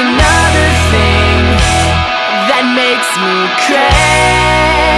another thing that makes me crazy.